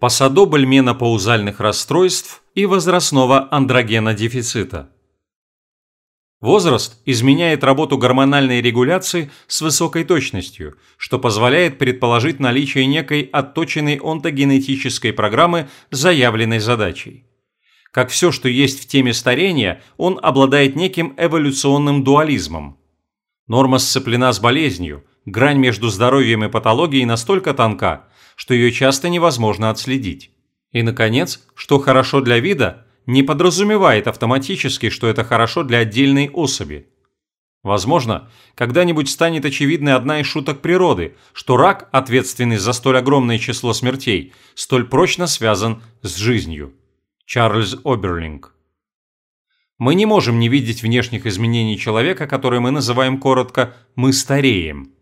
Посадобль менопаузальных расстройств и возрастного андрогена дефицита. Возраст изменяет работу гормональной регуляции с высокой точностью, что позволяет предположить наличие некой отточенной онтогенетической программы с заявленной задачей. Как все, что есть в теме старения, он обладает неким эволюционным дуализмом. Норма сцеплена с болезнью, грань между здоровьем и патологией настолько тонка, что ее часто невозможно отследить. И, наконец, что хорошо для вида, не подразумевает автоматически, что это хорошо для отдельной особи. Возможно, когда-нибудь станет очевидной одна из шуток природы, что рак, ответственный за столь огромное число смертей, столь прочно связан с жизнью. Чарльз Оберлинг. Мы не можем не видеть внешних изменений человека, которые мы называем коротко «мы стареем».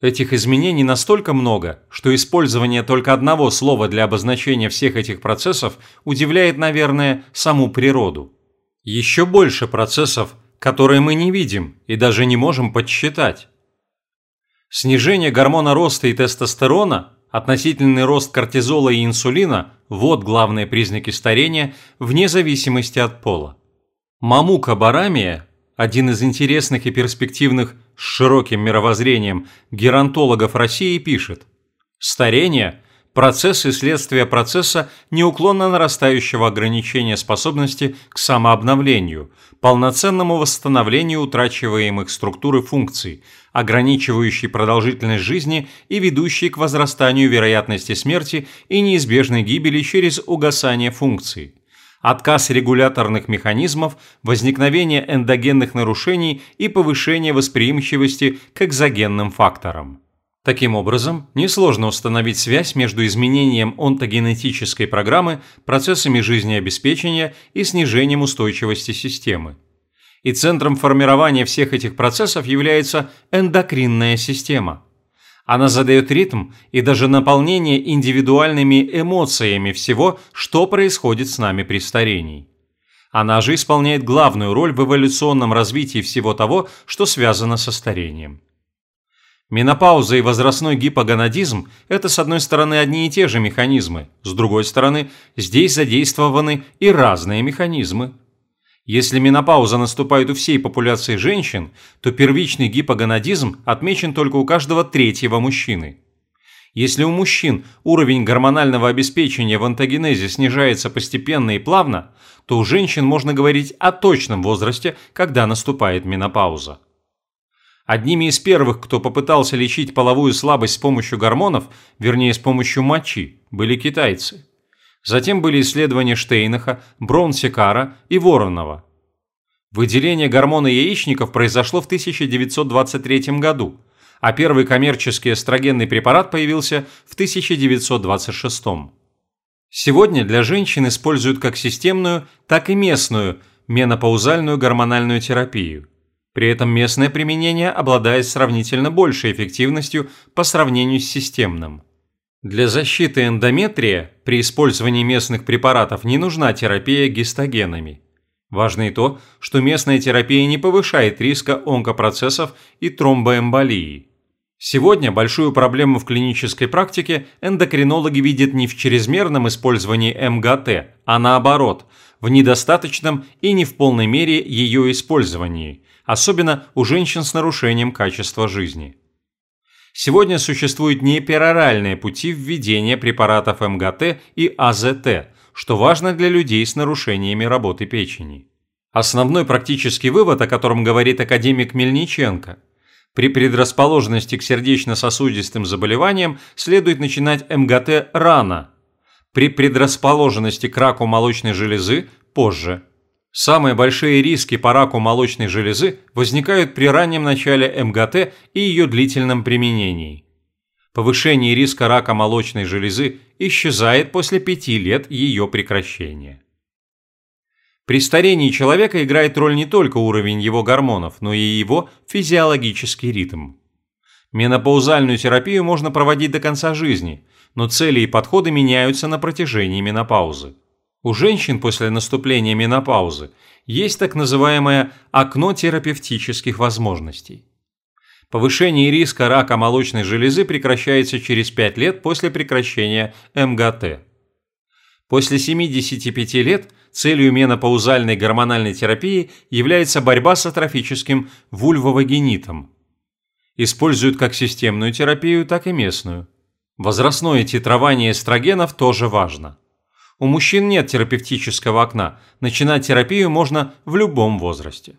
Этих изменений настолько много, что использование только одного слова для обозначения всех этих процессов удивляет, наверное, саму природу. Еще больше процессов, которые мы не видим и даже не можем подсчитать. Снижение гормона роста и тестостерона, относительный рост кортизола и инсулина – вот главные признаки старения вне зависимости от пола. Мамука Барамия один из интересных и перспективных с широким мировоззрением геронтологов России пишет. «Старение – процесс и следствие процесса неуклонно нарастающего ограничения способности к самообновлению, полноценному восстановлению утрачиваемых структур и функций, ограничивающей продолжительность жизни и ведущей к возрастанию вероятности смерти и неизбежной гибели через угасание функций» отказ регуляторных механизмов, возникновение эндогенных нарушений и повышение восприимчивости к экзогенным факторам. Таким образом, несложно установить связь между изменением онтогенетической программы, процессами жизнеобеспечения и снижением устойчивости системы. И центром формирования всех этих процессов является эндокринная система – она задает ритм и даже наполнение индивидуальными эмоциями всего, что происходит с нами при старении. Она же исполняет главную роль в эволюционном развитии всего того, что связано со старением. Менопауза и возрастной гипогонадизм – это, с одной стороны, одни и те же механизмы, с другой стороны, здесь задействованы и разные механизмы. Если менопауза наступает у всей популяции женщин, то первичный гипогонадизм отмечен только у каждого третьего мужчины. Если у мужчин уровень гормонального обеспечения в антогенезе снижается постепенно и плавно, то у женщин можно говорить о точном возрасте, когда наступает менопауза. Одними из первых, кто попытался лечить половую слабость с помощью гормонов, вернее с помощью мочи, были китайцы. Затем были исследования Штейнаха, Браунсекара и Воронова. Выделение гормона яичников произошло в 1923 году, а первый коммерческий эстрогенный препарат появился в 1926. Сегодня для женщин используют как системную, так и местную менопаузальную гормональную терапию. При этом местное применение обладает сравнительно большей эффективностью по сравнению с системным. Для защиты эндометрия при использовании местных препаратов не нужна терапия гистогенами. Важно и то, что местная терапия не повышает риска онкопроцессов и тромбоэмболии. Сегодня большую проблему в клинической практике эндокринологи видят не в чрезмерном использовании МГТ, а наоборот, в недостаточном и не в полной мере ее использовании, особенно у женщин с нарушением качества жизни. Сегодня существуют непероральные пути введения препаратов МГТ и АЗТ, что важно для людей с нарушениями работы печени. Основной практический вывод, о котором говорит академик Мельниченко – при предрасположенности к сердечно-сосудистым заболеваниям следует начинать МГТ рано, при предрасположенности к раку молочной железы – позже – Самые большие риски по раку молочной железы возникают при раннем начале МГТ и ее длительном применении. Повышение риска рака молочной железы исчезает после 5 лет ее прекращения. При старении человека играет роль не только уровень его гормонов, но и его физиологический ритм. Менопаузальную терапию можно проводить до конца жизни, но цели и подходы меняются на протяжении менопаузы. У женщин после наступления менопаузы есть так называемое окно терапевтических возможностей. Повышение риска рака молочной железы прекращается через 5 лет после прекращения МГТ. После 75 лет целью менопаузальной гормональной терапии является борьба с атрофическим вульвовагенитом. Используют как системную терапию, так и местную. Возрастное титрование эстрогенов тоже важно. У мужчин нет терапевтического окна, начинать терапию можно в любом возрасте.